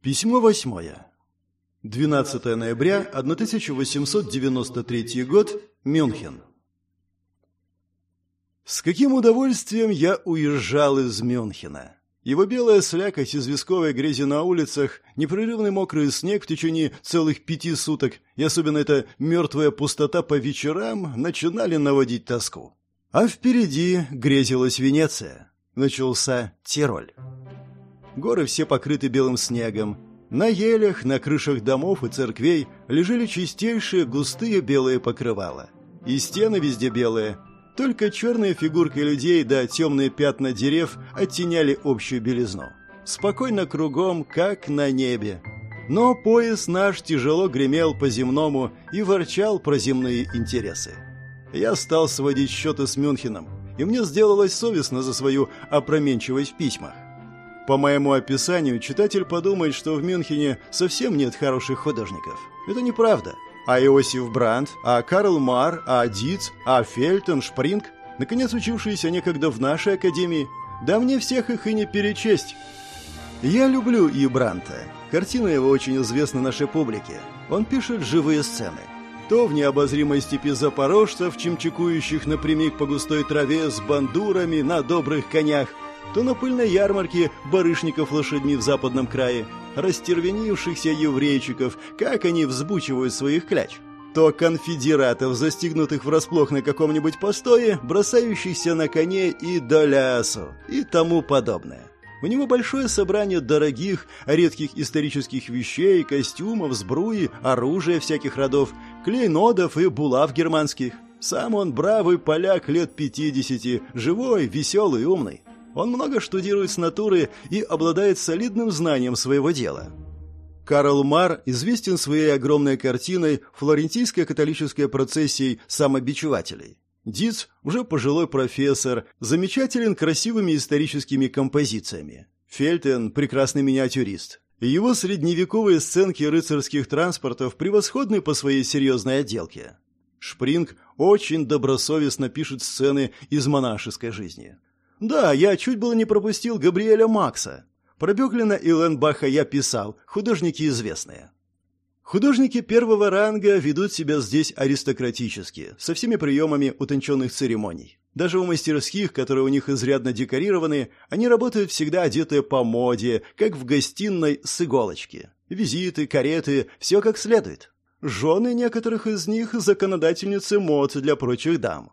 Письмо восьмое. 12 ноября 1893 год. Мюнхен. С каким удовольствием я уезжал из Мюнхена. Его белая слякоть известковой грязи на улицах, непрерывный мокрый снег в течение целых пяти суток и особенно эта мертвая пустота по вечерам начинали наводить тоску. А впереди грезилась Венеция. Начался Тироль. Горы все покрыты белым снегом. На елях, на крышах домов и церквей лежали чистейшие густые белые покрывала. И стены везде белые. Только черные фигурки людей да темные пятна дерев оттеняли общую белизну. Спокойно кругом, как на небе. Но пояс наш тяжело гремел по земному и ворчал про земные интересы. Я стал сводить счеты с Мюнхеном, и мне сделалось совестно за свою опроменчивость в письмах. По моему описанию, читатель подумает, что в Мюнхене совсем нет хороших художников. Это неправда. А Иосиф Брандт, а Карл Мар, а Диц, а Фельтон, Шпринг, наконец учившиеся некогда в нашей академии, да мне всех их и не перечесть. Я люблю и Бранта. Картина его очень известна нашей публике. Он пишет живые сцены. То в необозримой степи запорожцев, чимчикующих напрямик по густой траве с бандурами на добрых конях, то на пыльной ярмарке барышников лошадьми в западном крае, растервенившихся еврейчиков, как они взбучивают своих кляч, то конфедератов, застигнутых врасплох на каком-нибудь постое, бросающихся на коне и долясу, и тому подобное. У него большое собрание дорогих, редких исторических вещей, костюмов, сбруи, оружия всяких родов, клейнодов и булав германских. Сам он бравый поляк лет пятидесяти, живой, веселый, умный. Он много штудирует с натуры и обладает солидным знанием своего дела. Карл Мар известен своей огромной картиной «Флорентийская католическая процессия самобичевателей». Диц уже пожилой профессор, замечателен красивыми историческими композициями. Фельтен – прекрасный миниатюрист. Его средневековые сценки рыцарских транспортов превосходны по своей серьезной отделке. Шпринг очень добросовестно пишет сцены из монашеской жизни. Да, я чуть было не пропустил Габриэля Макса. Про Бёклина и Ленбаха я писал, художники известные. Художники первого ранга ведут себя здесь аристократически, со всеми приемами утонченных церемоний. Даже у мастерских, которые у них изрядно декорированы, они работают всегда одетые по моде, как в гостиной с иголочки. Визиты, кареты, все как следует. Жены некоторых из них – законодательницы мод для прочих дам.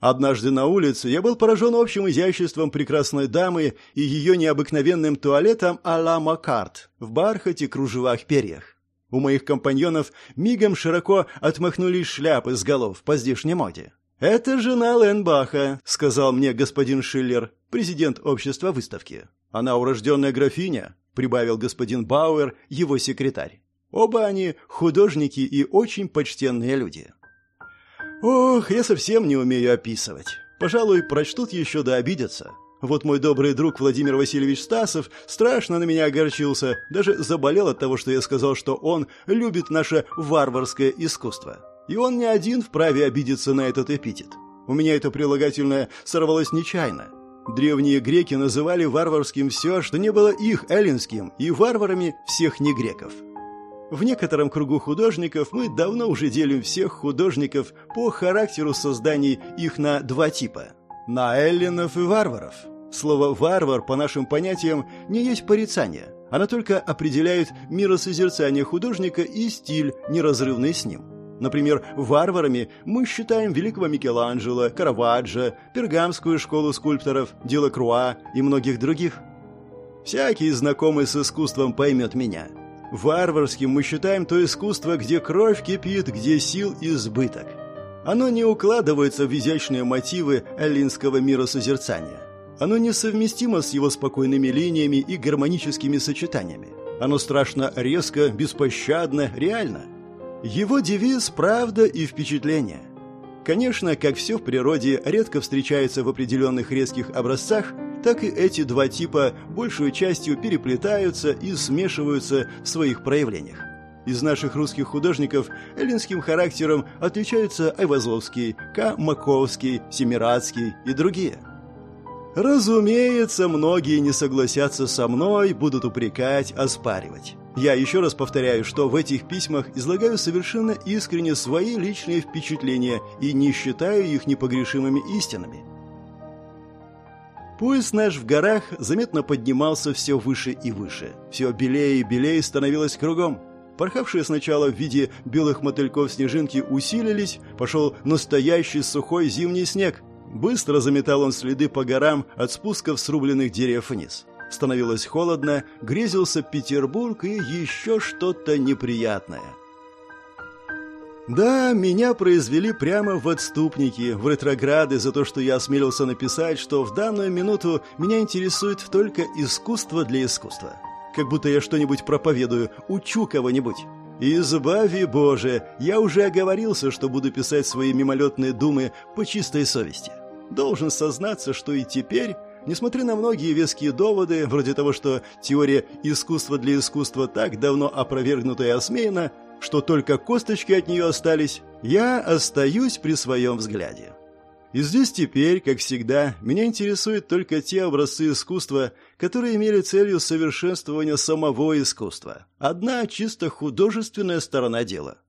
Однажды на улице я был поражен общим изяществом прекрасной дамы и ее необыкновенным туалетом а-ла Маккарт в бархате, кружевах, перьях. У моих компаньонов мигом широко отмахнулись шляпы с голов по здешней моде. «Это жена Ленбаха», — сказал мне господин Шиллер, президент общества выставки. «Она урожденная графиня», — прибавил господин Бауэр, его секретарь. Оба они художники и очень почтенные люди. Ох, я совсем не умею описывать. Пожалуй, прочтут еще да обидятся. Вот мой добрый друг Владимир Васильевич Стасов страшно на меня огорчился, даже заболел от того, что я сказал, что он любит наше варварское искусство. И он не один вправе обидеться на этот эпитет. У меня это прилагательное сорвалось нечаянно. Древние греки называли варварским все, что не было их эллинским, и варварами всех негреков. В некотором кругу художников мы давно уже делим всех художников по характеру созданий их на два типа – на эллинов и варваров. Слово «варвар» по нашим понятиям не есть порицание, оно только определяет миросозерцание художника и стиль, неразрывный с ним. Например, варварами мы считаем великого Микеланджело, Караваджо, Пергамскую школу скульпторов, Делакруа и многих других. Всякий знакомый с искусством поймет меня – Варварским мы считаем то искусство, где кровь кипит, где сил избыток. Оно не укладывается в изящные мотивы эллинского миросозерцания. Оно несовместимо с его спокойными линиями и гармоническими сочетаниями. Оно страшно резко, беспощадно, реально. Его девиз «Правда и впечатление». Конечно, как все в природе редко встречается в определенных резких образцах – так и эти два типа большую частью переплетаются и смешиваются в своих проявлениях. Из наших русских художников эллинским характером отличаются Айвазовский, К. Маковский, Семирадский и другие. Разумеется, многие не согласятся со мной, будут упрекать, оспаривать. Я еще раз повторяю, что в этих письмах излагаю совершенно искренне свои личные впечатления и не считаю их непогрешимыми истинами. Поезд наш в горах заметно поднимался все выше и выше. Все белее и белее становилось кругом. Порхавшие сначала в виде белых мотыльков снежинки усилились, пошел настоящий сухой зимний снег. Быстро заметал он следы по горам от спусков срубленных деревьев вниз. Становилось холодно, грезился Петербург и еще что-то неприятное. Да, меня произвели прямо в отступники, в ретрограды за то, что я осмелился написать, что в данную минуту меня интересует только искусство для искусства. Как будто я что-нибудь проповедую, учу кого-нибудь. Избави, Боже, я уже оговорился, что буду писать свои мимолетные думы по чистой совести. Должен сознаться, что и теперь Несмотря на многие веские доводы, вроде того, что теория искусства для искусства так давно опровергнута и осмеяна, что только косточки от нее остались, я остаюсь при своем взгляде. И здесь теперь, как всегда, меня интересуют только те образцы искусства, которые имели целью совершенствования самого искусства. Одна чисто художественная сторона дела –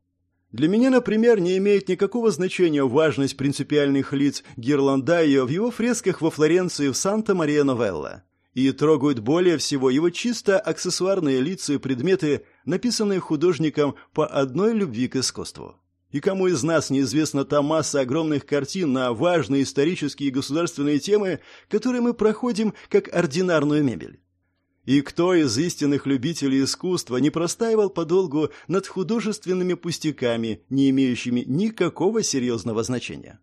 для меня, например, не имеет никакого значения важность принципиальных лиц Гирландайо в его фресках во Флоренции в Санта-Мария-Новелла. И трогают более всего его чисто аксессуарные лица и предметы, написанные художником по одной любви к искусству. И кому из нас неизвестна та масса огромных картин на важные исторические и государственные темы, которые мы проходим как ординарную мебель? И кто из истинных любителей искусства не простаивал подолгу над художественными пустяками, не имеющими никакого серьезного значения?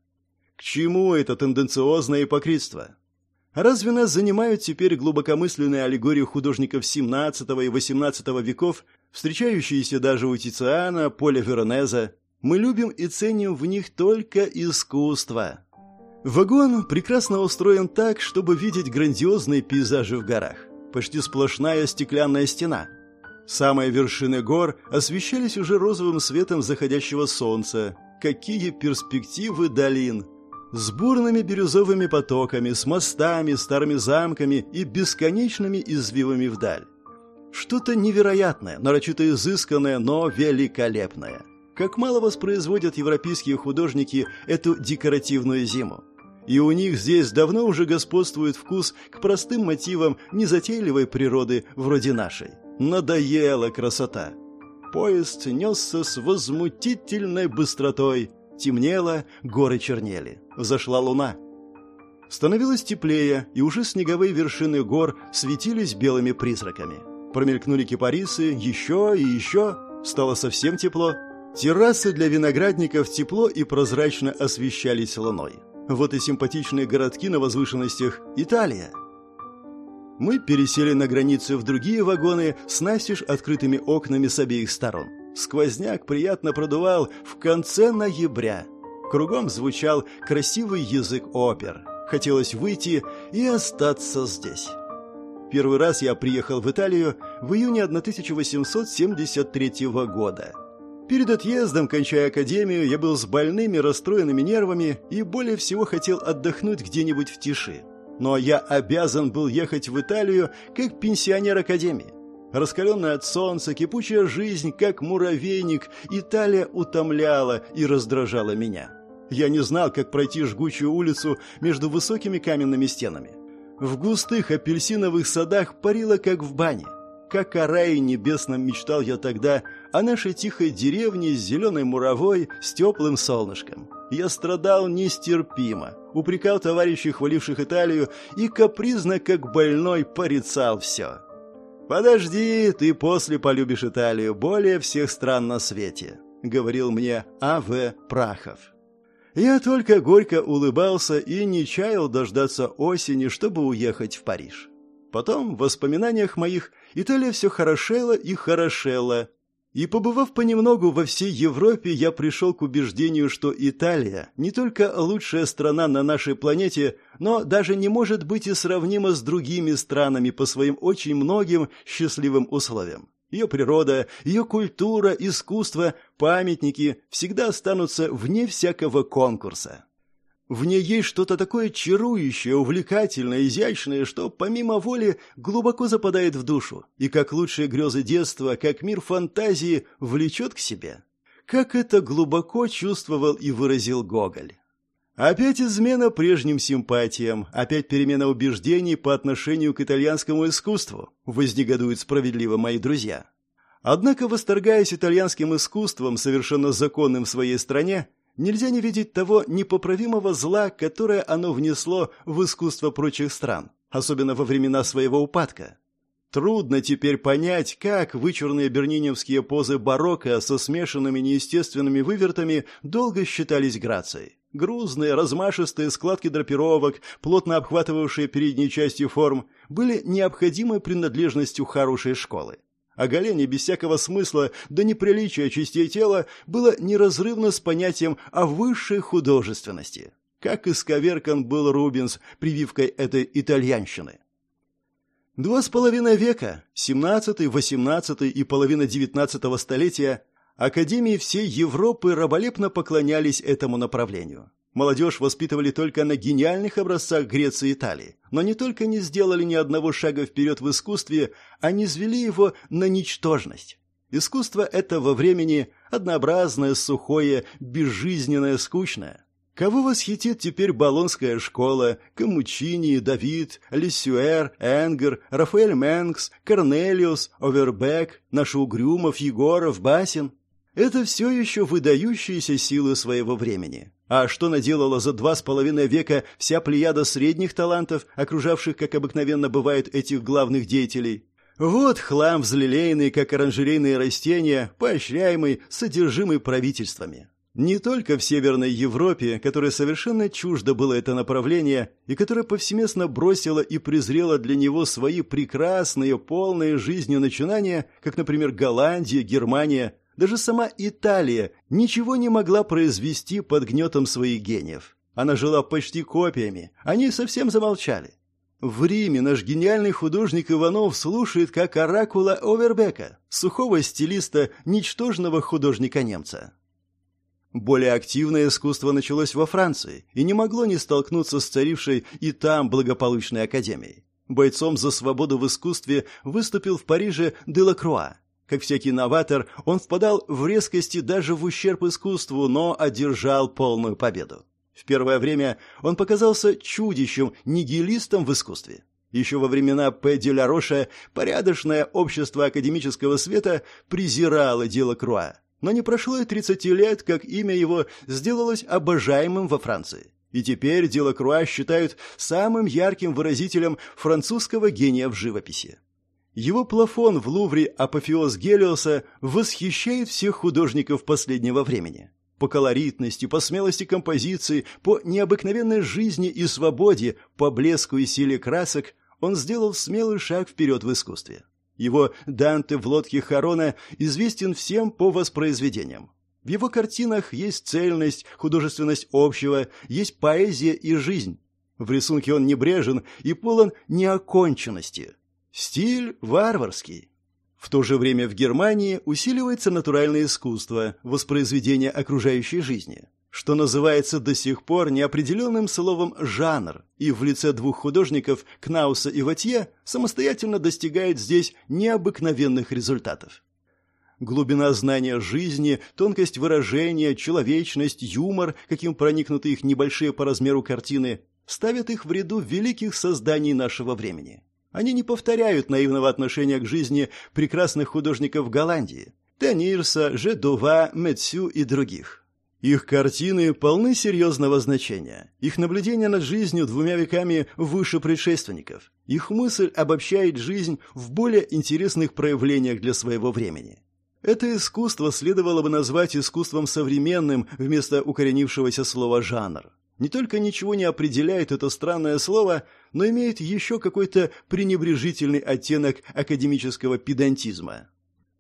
К чему это тенденциозное ипокритство? Разве нас занимают теперь глубокомысленные аллегории художников XVII и XVIII веков, встречающиеся даже у Тициана, Поля Веронеза? Мы любим и ценим в них только искусство. Вагон прекрасно устроен так, чтобы видеть грандиозные пейзажи в горах почти сплошная стеклянная стена. Самые вершины гор освещались уже розовым светом заходящего солнца. Какие перспективы долин! С бурными бирюзовыми потоками, с мостами, старыми замками и бесконечными извивами вдаль. Что-то невероятное, нарочито изысканное, но великолепное. Как мало воспроизводят европейские художники эту декоративную зиму. И у них здесь давно уже господствует вкус к простым мотивам незатейливой природы вроде нашей. Надоела красота. Поезд несся с возмутительной быстротой. Темнело, горы чернели. Взошла луна. Становилось теплее, и уже снеговые вершины гор светились белыми призраками. Промелькнули кипарисы, еще и еще. Стало совсем тепло. Террасы для виноградников тепло и прозрачно освещались луной. Вот и симпатичные городки на возвышенностях Италия. Мы пересели на границе в другие вагоны с настежь открытыми окнами с обеих сторон. Сквозняк приятно продувал в конце ноября. Кругом звучал красивый язык опер. Хотелось выйти и остаться здесь. Первый раз я приехал в Италию в июне 1873 года. Перед отъездом, кончая академию, я был с больными, расстроенными нервами и более всего хотел отдохнуть где-нибудь в тиши. Но я обязан был ехать в Италию как пенсионер академии. Раскаленная от солнца, кипучая жизнь, как муравейник, Италия утомляла и раздражала меня. Я не знал, как пройти жгучую улицу между высокими каменными стенами. В густых апельсиновых садах парило, как в бане. Как о рае небесном мечтал я тогда, о нашей тихой деревне с зеленой муровой, с теплым солнышком. Я страдал нестерпимо, упрекал товарищей, хваливших Италию, и капризно, как больной, порицал все. «Подожди, ты после полюбишь Италию более всех стран на свете», — говорил мне А.В. Прахов. Я только горько улыбался и не чаял дождаться осени, чтобы уехать в Париж. Потом, в воспоминаниях моих, Италия все хорошела и хорошела. И побывав понемногу во всей Европе, я пришел к убеждению, что Италия не только лучшая страна на нашей планете, но даже не может быть и сравнима с другими странами по своим очень многим счастливым условиям. Ее природа, ее культура, искусство, памятники всегда останутся вне всякого конкурса. В ней есть что-то такое чарующее, увлекательное, изящное, что помимо воли глубоко западает в душу и как лучшие грезы детства, как мир фантазии влечет к себе. Как это глубоко чувствовал и выразил Гоголь. Опять измена прежним симпатиям, опять перемена убеждений по отношению к итальянскому искусству, вознегодуют справедливо мои друзья. Однако, восторгаясь итальянским искусством, совершенно законным в своей стране, нельзя не видеть того непоправимого зла, которое оно внесло в искусство прочих стран, особенно во времена своего упадка. Трудно теперь понять, как вычурные берниневские позы барокко со смешанными неестественными вывертами долго считались грацией. Грузные, размашистые складки драпировок, плотно обхватывавшие передней частью форм, были необходимой принадлежностью хорошей школы. Оголение без всякого смысла до неприличия частей тела было неразрывно с понятием о высшей художественности. Как исковеркан был Рубинс прививкой этой итальянщины. Два с половиной века, 17, 18 и половина 19 столетия, академии всей Европы раболепно поклонялись этому направлению. Молодежь воспитывали только на гениальных образцах Греции и Италии, но не только не сделали ни одного шага вперед в искусстве, а не звели его на ничтожность. Искусство этого времени однообразное, сухое, безжизненное, скучное. Кого восхитит теперь Болонская школа, Камучини, Давид, Лиссюэр, Энгер, Рафаэль Менкс, Корнелиус, Овербек, наш Угрюмов, Егоров, Басин? Это все еще выдающиеся силы своего времени. А что наделала за два с половиной века вся плеяда средних талантов, окружавших, как обыкновенно бывает, этих главных деятелей? Вот хлам взлелеянный, как оранжерейные растения, поощряемый, содержимый правительствами. Не только в Северной Европе, которой совершенно чуждо было это направление, и которая повсеместно бросила и презрела для него свои прекрасные, полные жизнью начинания, как, например, Голландия, Германия – даже сама Италия ничего не могла произвести под гнетом своих гениев. Она жила почти копиями, они совсем замолчали. В Риме наш гениальный художник Иванов слушает как оракула Овербека, сухого стилиста, ничтожного художника-немца. Более активное искусство началось во Франции и не могло не столкнуться с царившей и там благополучной академией. Бойцом за свободу в искусстве выступил в Париже Делакруа, как всякий новатор, он впадал в резкости даже в ущерб искусству, но одержал полную победу. В первое время он показался чудищем, нигилистом в искусстве. Еще во времена П. Ля Роша порядочное общество академического света презирало дело Круа. Но не прошло и 30 лет, как имя его сделалось обожаемым во Франции. И теперь дело Круа считают самым ярким выразителем французского гения в живописи. Его плафон в Лувре «Апофеоз Гелиоса» восхищает всех художников последнего времени. По колоритности, по смелости композиции, по необыкновенной жизни и свободе, по блеску и силе красок он сделал смелый шаг вперед в искусстве. Его «Данте в лодке Харона» известен всем по воспроизведениям. В его картинах есть цельность, художественность общего, есть поэзия и жизнь. В рисунке он небрежен и полон неоконченности. Стиль варварский. В то же время в Германии усиливается натуральное искусство, воспроизведение окружающей жизни, что называется до сих пор неопределенным словом «жанр», и в лице двух художников, Кнауса и Ватье, самостоятельно достигает здесь необыкновенных результатов. Глубина знания жизни, тонкость выражения, человечность, юмор, каким проникнуты их небольшие по размеру картины, ставят их в ряду великих созданий нашего времени. Они не повторяют наивного отношения к жизни прекрасных художников Голландии – Тенирса, Жедова, Метсю и других. Их картины полны серьезного значения. Их наблюдение над жизнью двумя веками выше предшественников. Их мысль обобщает жизнь в более интересных проявлениях для своего времени. Это искусство следовало бы назвать искусством современным вместо укоренившегося слова «жанр» не только ничего не определяет это странное слово, но имеет еще какой-то пренебрежительный оттенок академического педантизма.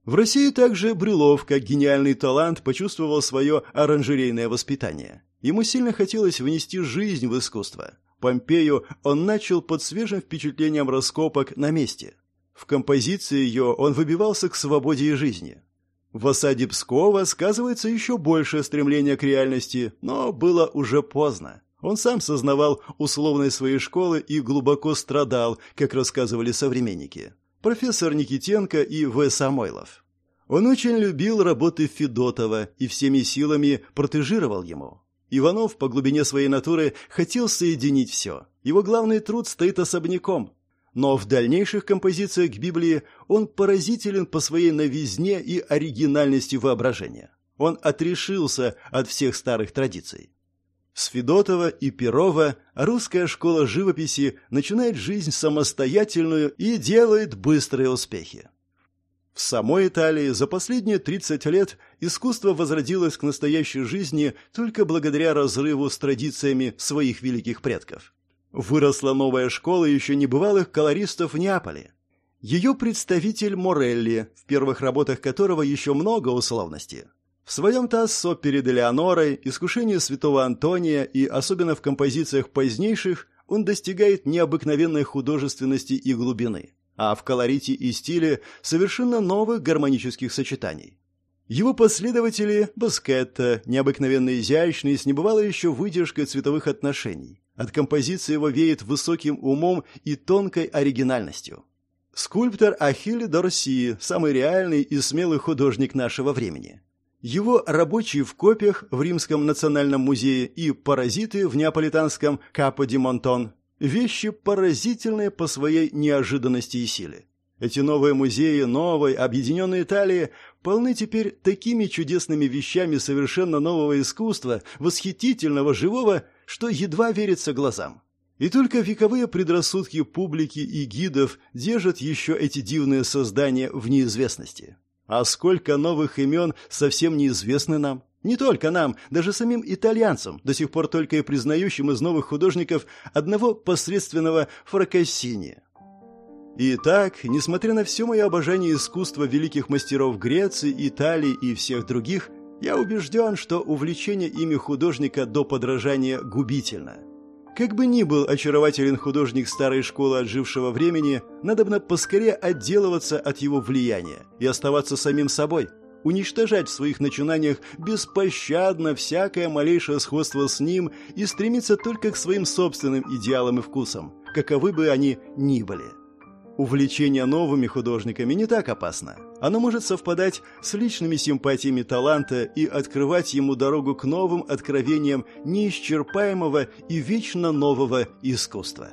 В России также Брюлов, как гениальный талант, почувствовал свое оранжерейное воспитание. Ему сильно хотелось внести жизнь в искусство. Помпею он начал под свежим впечатлением раскопок на месте. В композиции ее он выбивался к свободе и жизни. В осаде Пскова сказывается еще большее стремление к реальности, но было уже поздно. Он сам сознавал условность своей школы и глубоко страдал, как рассказывали современники. Профессор Никитенко и В. Самойлов. Он очень любил работы Федотова и всеми силами протежировал ему. Иванов по глубине своей натуры хотел соединить все. Его главный труд стоит особняком. Но в дальнейших композициях к Библии он поразителен по своей новизне и оригинальности воображения. Он отрешился от всех старых традиций. С Федотова и Перова русская школа живописи начинает жизнь самостоятельную и делает быстрые успехи. В самой Италии за последние 30 лет искусство возродилось к настоящей жизни только благодаря разрыву с традициями своих великих предков. Выросла новая школа еще небывалых колористов в Неаполе. Ее представитель Морелли, в первых работах которого еще много условности. В своем Тассо перед Элеонорой, искушении святого Антония и особенно в композициях позднейших он достигает необыкновенной художественности и глубины а в колорите и стиле совершенно новых гармонических сочетаний. Его последователи – Баскетта, необыкновенно изящный, с небывалой еще выдержкой цветовых отношений. От композиции его веет высоким умом и тонкой оригинальностью. Скульптор Ахилле Дорси – самый реальный и смелый художник нашего времени. Его рабочие в копях в Римском национальном музее и паразиты в неаполитанском Капо-ди-Монте. Вещи поразительные по своей неожиданности и силе. Эти новые музеи новой, объединенной Италии полны теперь такими чудесными вещами совершенно нового искусства, восхитительного, живого, что едва верится глазам. И только вековые предрассудки публики и гидов держат еще эти дивные создания в неизвестности. А сколько новых имен совсем неизвестны нам. Не только нам, даже самим итальянцам, до сих пор только и признающим из новых художников одного посредственного Фракассини. Итак, несмотря на все мое обожание искусства великих мастеров Греции, Италии и всех других, я убежден, что увлечение ими художника до подражания губительно. Как бы ни был очарователен художник старой школы отжившего времени, надо бы поскорее отделываться от его влияния и оставаться самим собой – уничтожать в своих начинаниях беспощадно всякое малейшее сходство с ним и стремиться только к своим собственным идеалам и вкусам, каковы бы они ни были. Увлечение новыми художниками не так опасно. Оно может совпадать с личными симпатиями таланта и открывать ему дорогу к новым откровениям неисчерпаемого и вечно нового искусства.